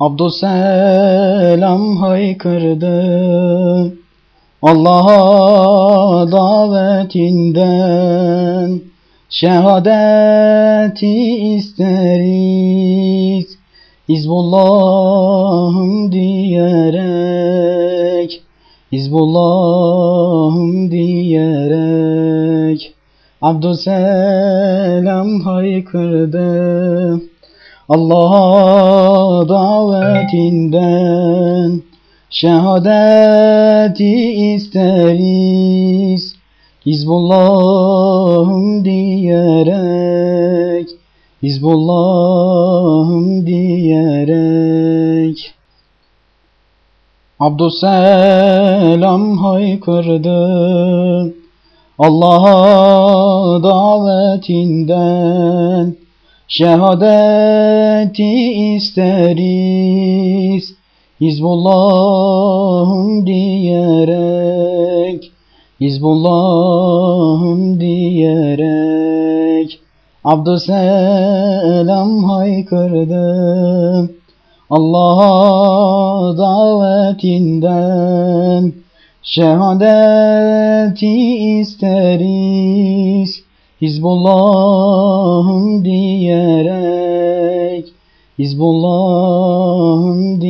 Abdüselam haykırdı. Allah'a davetinden Şehadeti isteriz. Hizbullah'ım diyerek Hizbullah'ım diyerek Abdüselam haykırdı Allah'a davetinden Şehadeti isteriz. Hizbullah'ım diyerek Hizbullah'ım diyerek. Abdüselam haykırdı. Allah'a davetinden Şehadeti isteriz Hizbullah'ım diyerek Hizbullah'ım diyerek. Abdüselam haykırdı Allah'a davetinden. Şehadeti isteriz Hizbullah'ım diyerek Hizbullah'ım diyerek